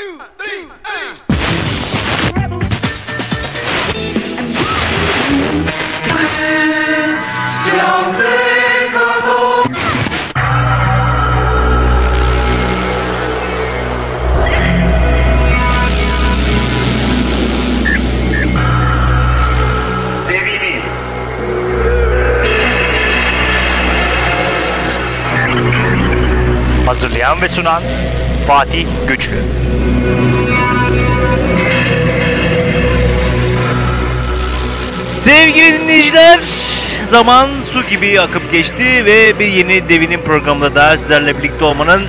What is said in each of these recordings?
two, three, eight. Hazırlayan ve sunan Fatih Güçlü. Sevgili dinleyiciler, zaman su gibi akıp geçti ve bir yeni Devin'in programında da sizlerle birlikte olmanın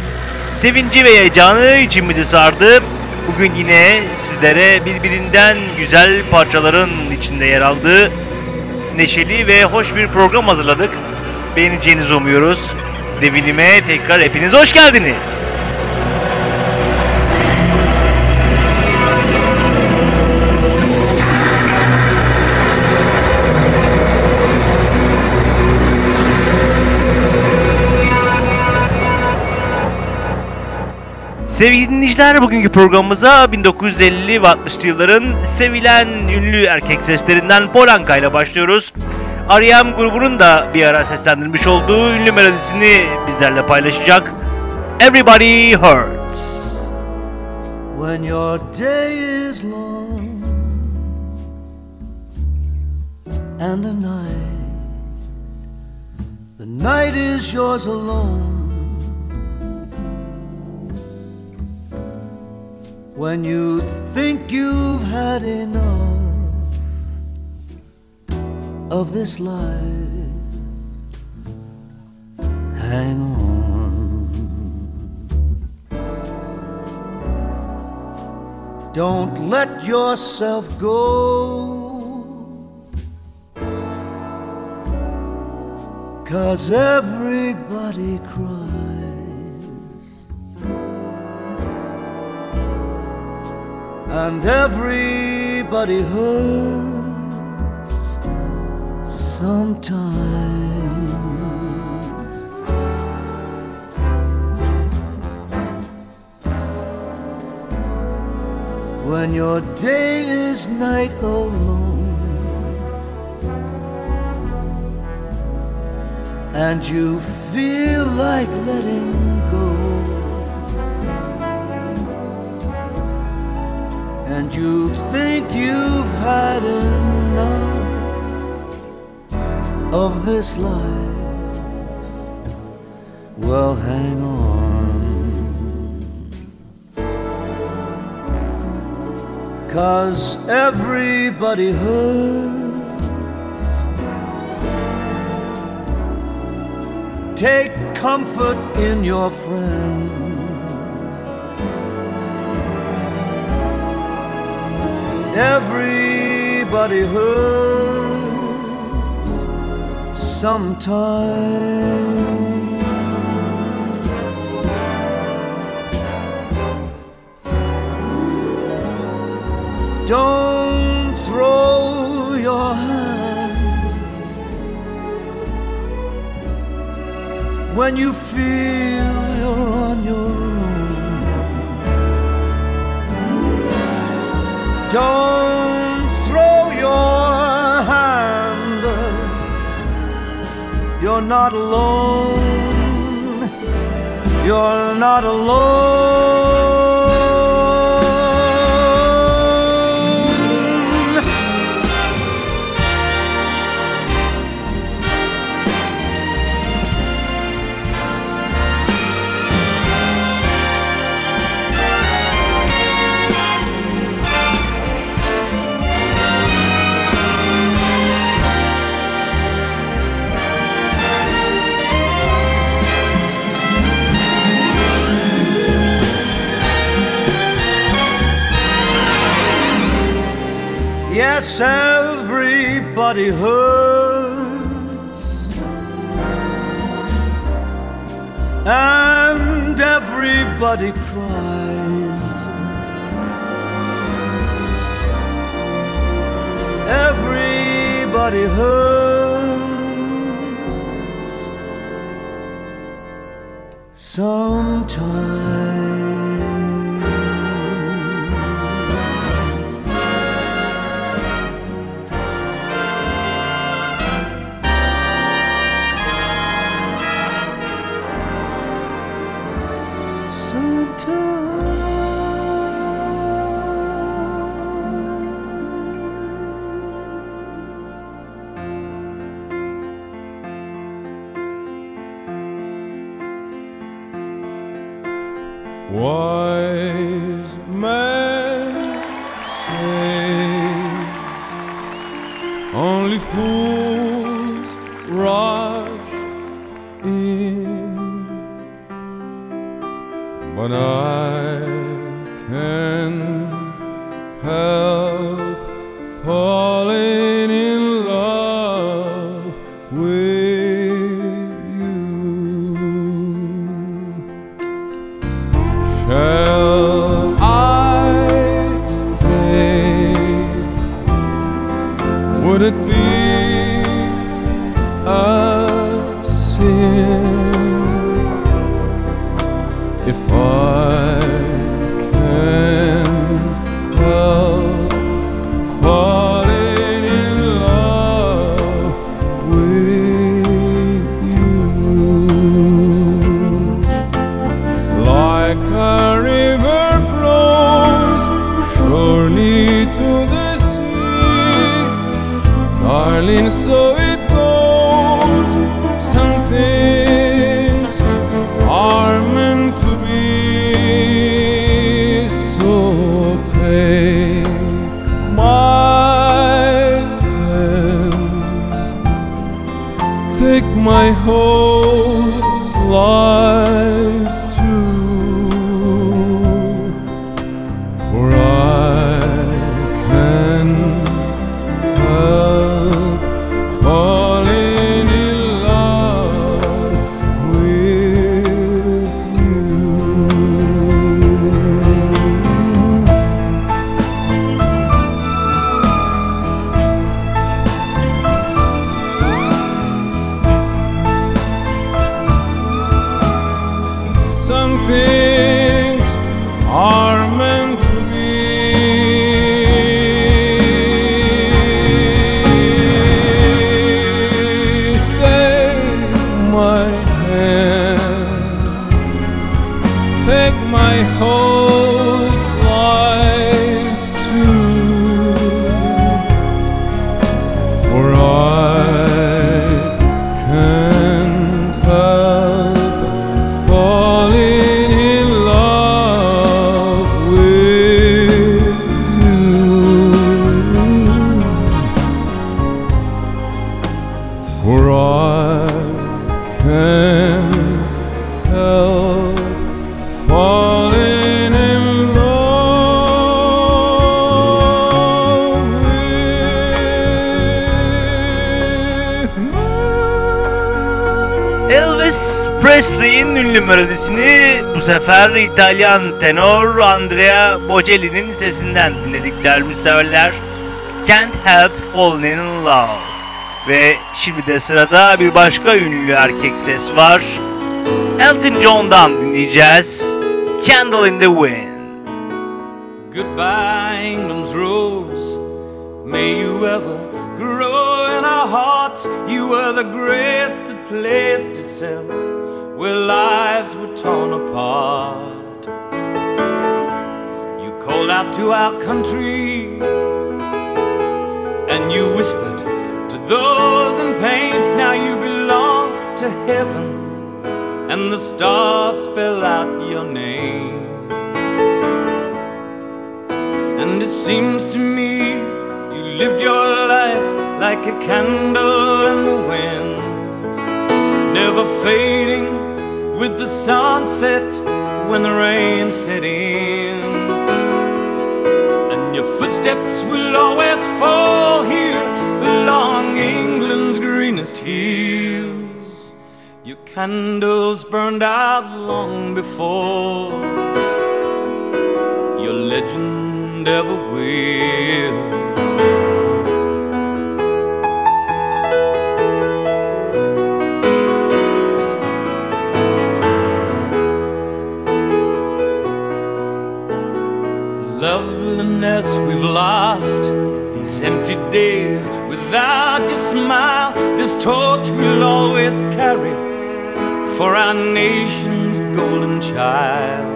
sevinci ve heyecanı içimizi sardı. Bugün yine sizlere birbirinden güzel parçaların içinde yer aldığı neşeli ve hoş bir program hazırladık. Beğeneceğinizi umuyoruz. Devinime tekrar hepiniz hoş geldiniz. Sevgili dinleyiciler bugünkü programımıza 1950 ve 60'lı yılların sevilen ünlü erkek seslerinden Polanka ile başlıyoruz. R.E.M. grubunun da bir ara seslendirmiş olduğu ünlü melodisini bizlerle paylaşacak. Everybody Hurts. When your day is long and the night, the night is yours alone. When you think you've had enough of this life, hang on. Don't let yourself go. Cause everybody cries. And everybody hurts sometimes. when your day is night alone and you feel like letting you think you've had enough of this life well hang on Cause everybody hurts. Take comfort in your friends. Everybody hurts sometimes. Don't throw your hand when you feel your Don't throw your hand. You're not alone. You're not alone. Yes, everybody hurts, and everybody cries. Everybody hurts sometimes. But I can't help falling sefer İtalyan tenor Andrea Bocelli'nin sesinden dinledik değerli severler. Can't Help Falling in Love. Ve şimdi de sırada bir başka ünlü erkek ses var. Elton John'dan dinleyeceğiz. Candle in the Wind. Goodbye, England's rose. May you ever grow in our hearts. You were the grace that placed itself where were torn apart. You called out to our country and you whispered to those in pain. Now you belong to heaven, and the stars spell out your name. And it seems to me you lived your life like a candle in the wind, never fading with the sunset when the rain set in. And your footsteps will always fall here along England's greenest hills. Your candles burned out long before your legend ever will. We've lost these empty days without your smile. This torch we'll always carry for our nation's golden child.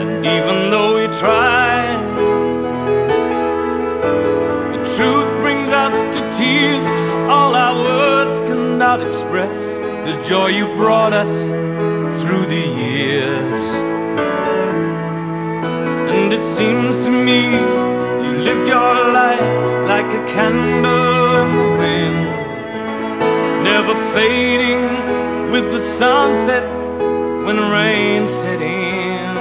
And even though we try, the truth brings us to tears. All our words cannot express the joy you brought us through the years. It seems to me you lived your life like a candle in the wind, never fading with the sunset when rain set in.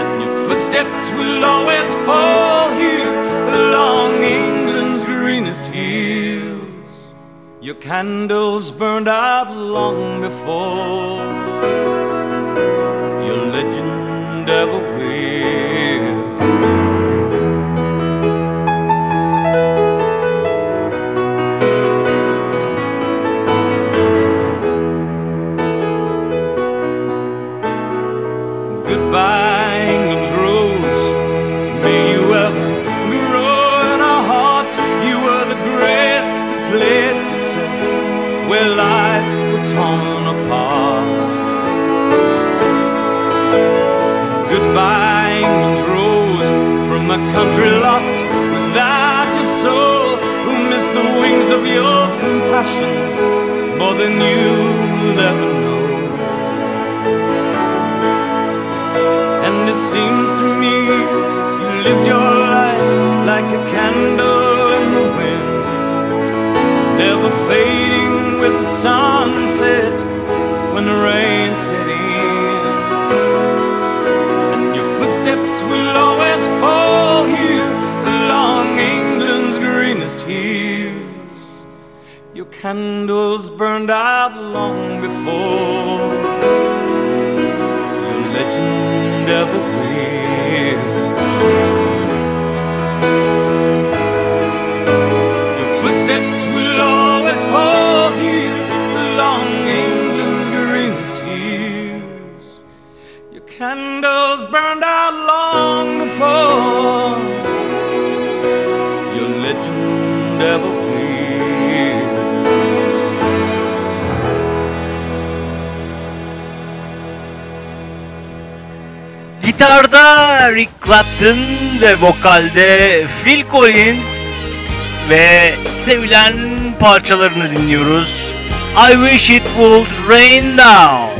And your footsteps will always fall here along England's greenest hills. Your candles burned out long before where lives were torn apart. Goodbye, England's rose from a country lost without your soul, who missed the wings of your compassion more than you'll ever know. And it seems to me you lived your life like a candle in the wind, never fading with the sunset when the rain set in. And your footsteps will always fall here along England's greenest hills. Your candles burned out long before your legend ever will. Your footsteps will always fall Gitarda Rick Clapton ve vokalde Phil Collins ve sevilen parçalarını dinliyoruz. I Wish It Would Rain Now.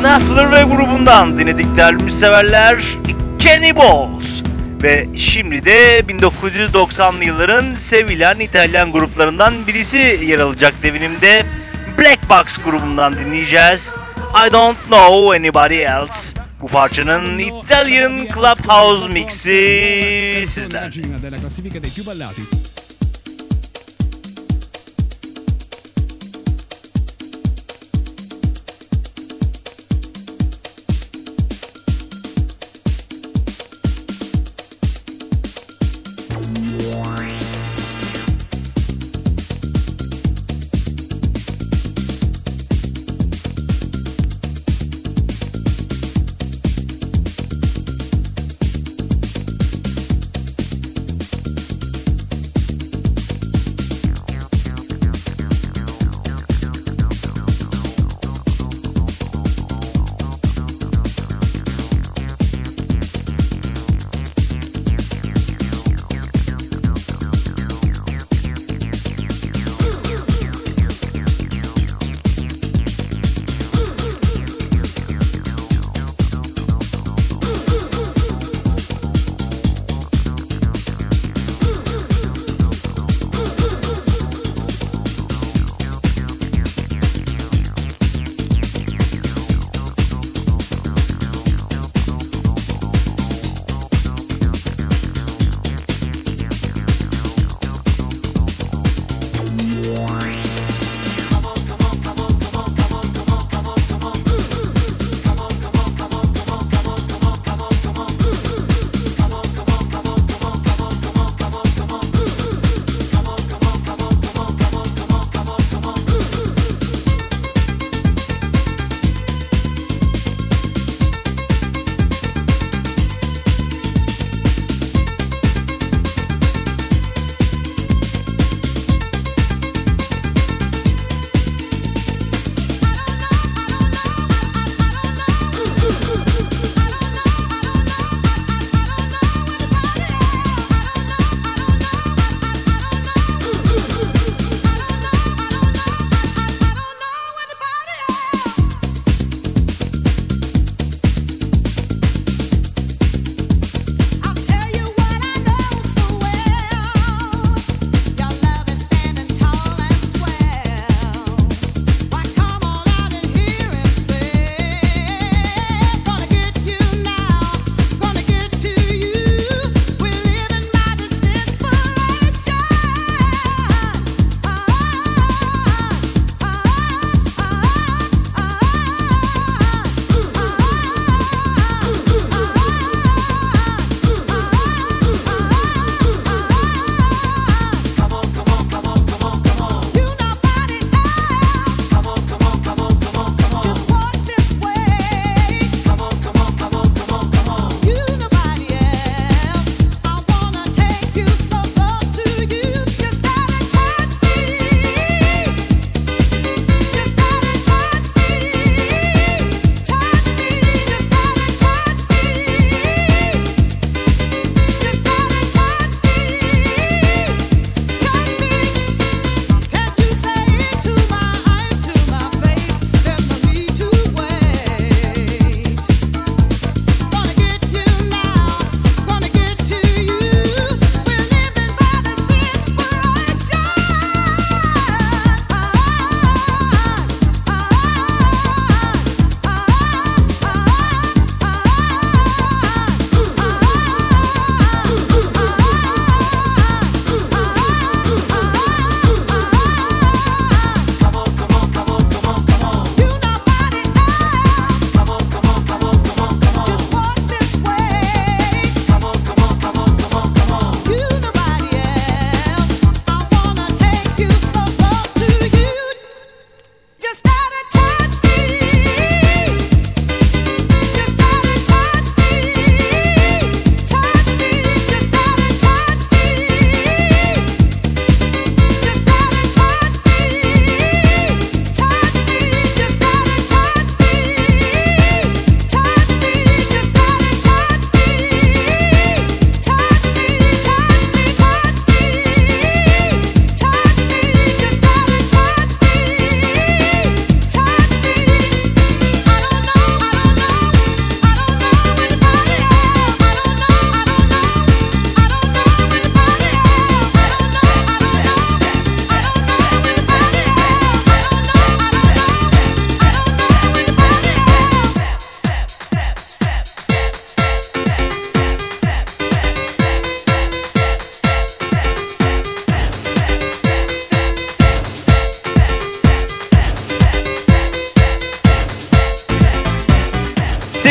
Knafler ve grubundan dinledik değerli müseverler Cannibals ve şimdi de 1990'lı yılların sevilen İtalyan gruplarından birisi yer alacak devinimde Black Box grubundan dinleyeceğiz. I Don't Know Anybody Else. Bu parçanın Italian Clubhouse mixi sizler.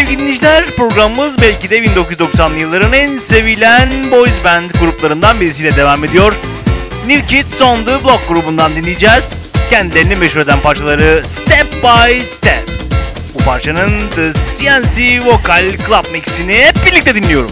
Sevgili dinleyiciler programımız belki de 1990'lı yılların en sevilen boys band gruplarından birisiyle devam ediyor. New Kids on the Block grubundan dinleyeceğiz. Kendilerini meşhur eden parçaları Step by Step. Bu parçanın The CNC Vocal Club Mix'ini hep birlikte dinliyorum.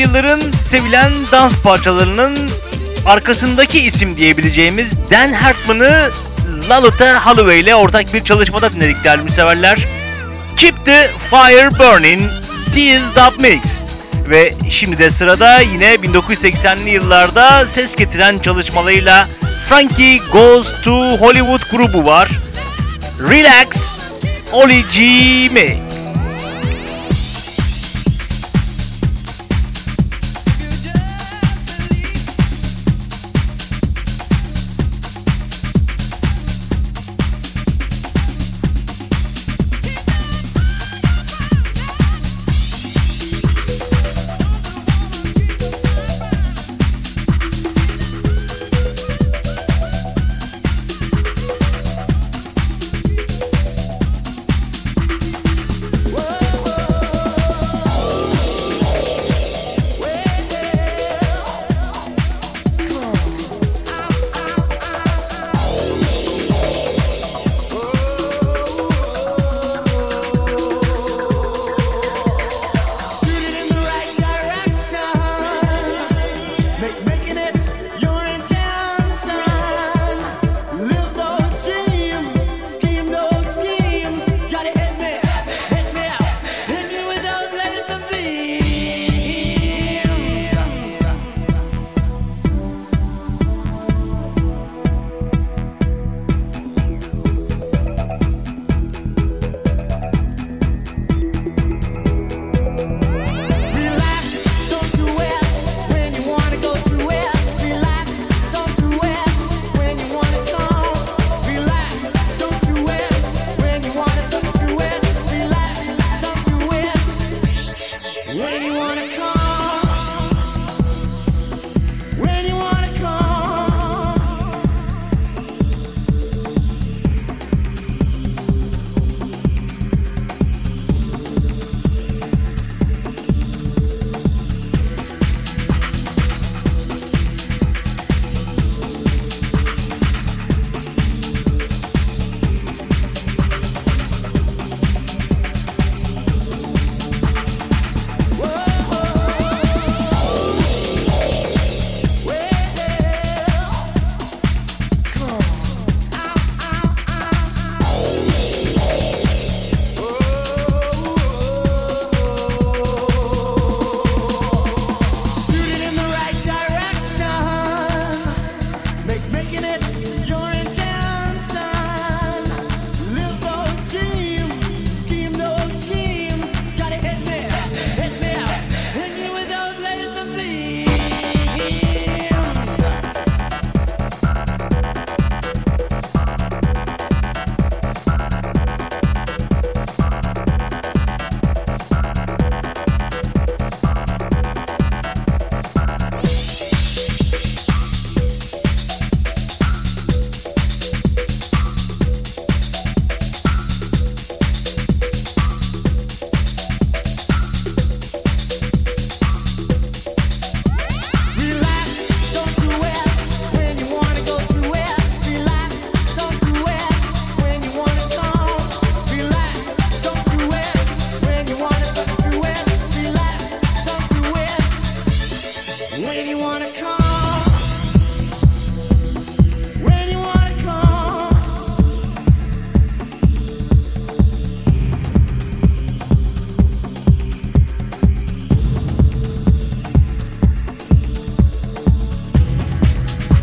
yılların sevilen dans parçalarının arkasındaki isim diyebileceğimiz Dan Hartman'ı Lalita Holloway ile ortak bir çalışmada dinledik değerli müseverler. Keep the Fire Burning, Tease Dub Mix. Ve şimdi de sırada yine 1980'li yıllarda ses getiren çalışmalarıyla Frankie Goes to Hollywood grubu var. Relax, Oli G. Mix.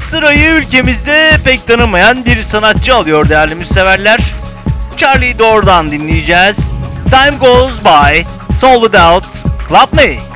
Sırayı ülkemizde pek tanınmayan bir sanatçı alıyor değerli müseverler. Charlie Door'dan dinleyeceğiz. Time Goes By, Sold Out, Club Mix.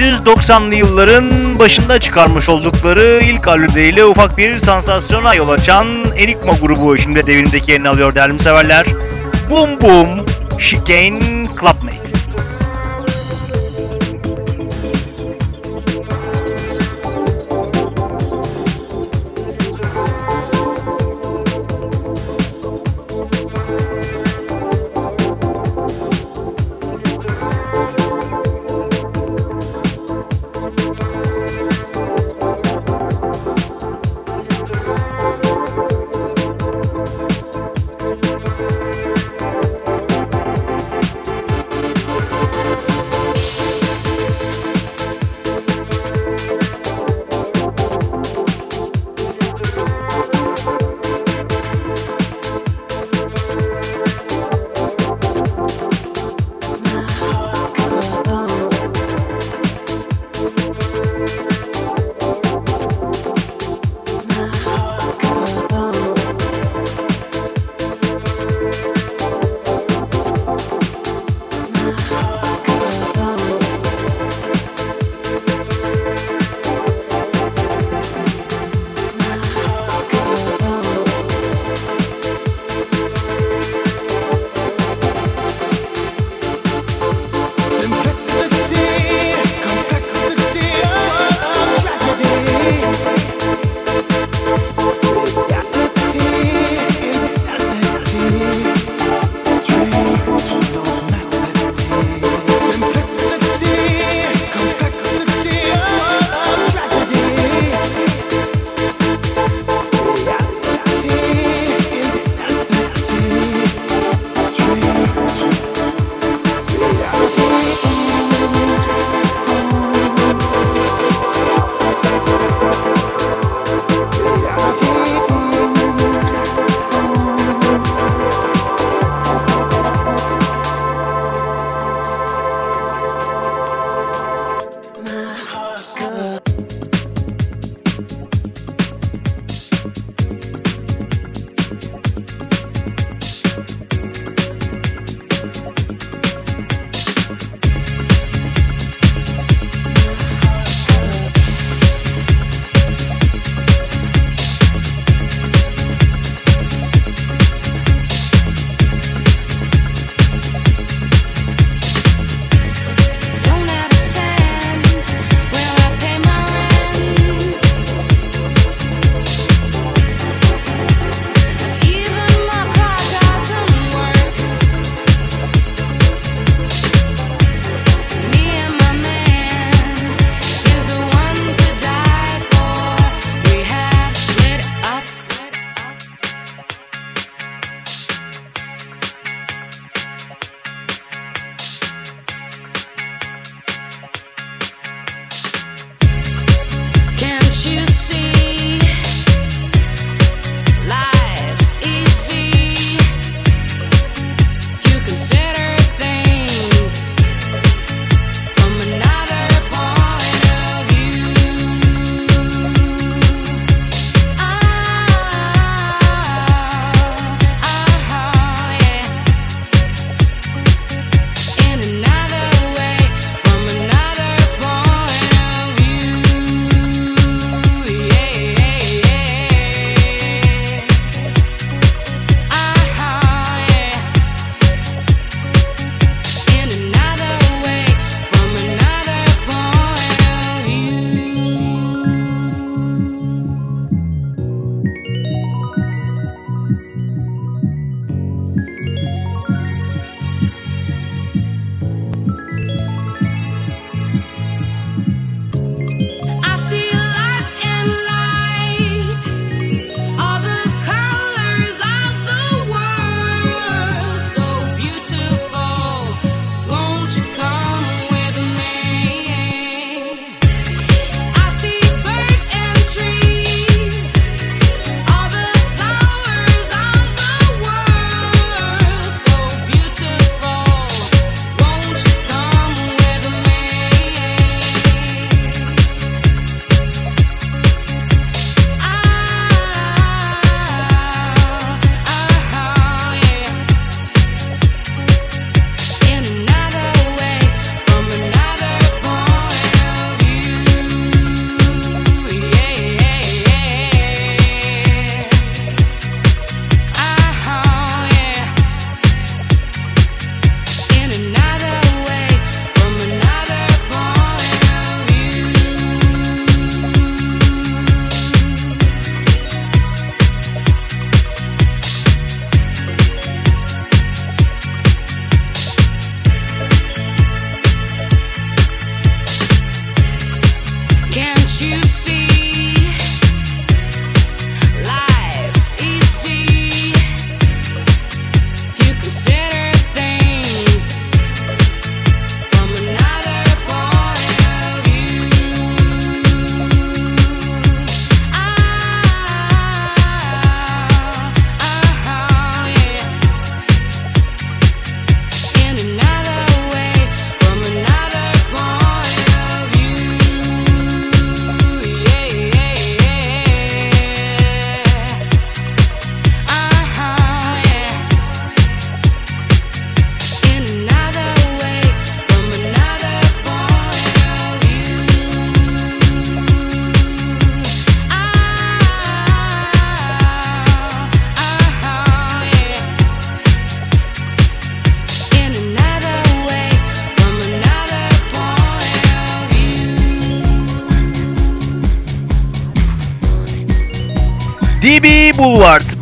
1990'lı yılların başında çıkarmış oldukları ilk albümleriyle ufak bir sansasyona yol açan Enigma grubu şimdi devrimdeki yerini alıyor değerli severler. Boom Boom Chicane Club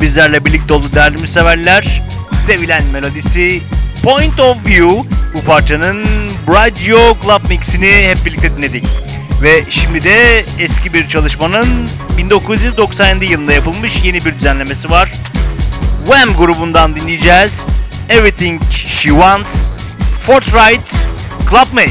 bizlerle birlikte oldu değerli müseverler. Sevilen melodisi Point of View bu parçanın Braggio Club Mix'ini hep birlikte dinledik. Ve şimdi de eski bir çalışmanın 1997 yılında yapılmış yeni bir düzenlemesi var. Wham grubundan dinleyeceğiz. Everything She Wants, Fortright, Club May.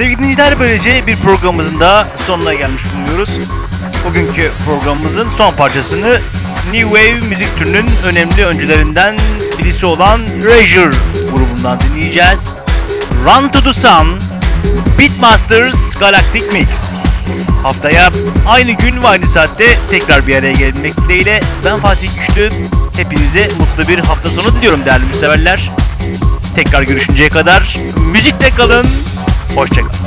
Sevgili dinleyiciler böylece bir programımızın da sonuna gelmiş bulunuyoruz. Bugünkü programımızın son parçasını New Wave müzik türünün önemli öncülerinden birisi olan Erasure grubundan dinleyeceğiz. Run to the Sun, Beatmasters Galactic Mix. Haftaya aynı gün ve aynı saatte tekrar bir araya gelmek dileğiyle ben Fatih Güçlü. Hepinize mutlu bir hafta sonu diliyorum değerli müseverler. Tekrar görüşünceye kadar müzikle kalın. Hoşçakalın.